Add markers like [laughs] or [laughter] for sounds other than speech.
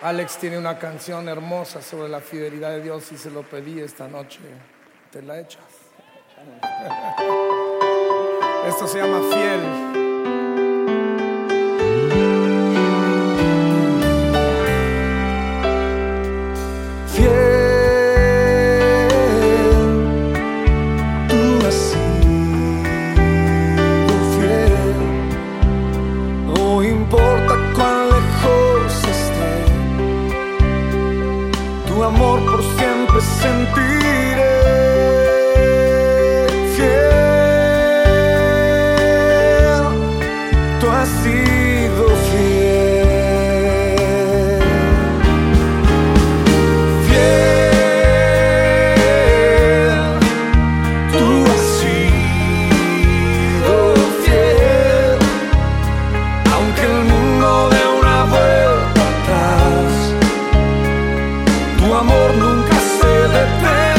Alex tiene una canción hermosa sobre la fidelidad de Dios y se lo pedí esta noche. ¿Te la echas? [laughs] Esto se llama fiel. Fiel. Tú has sido tuo amor nunca se detiene.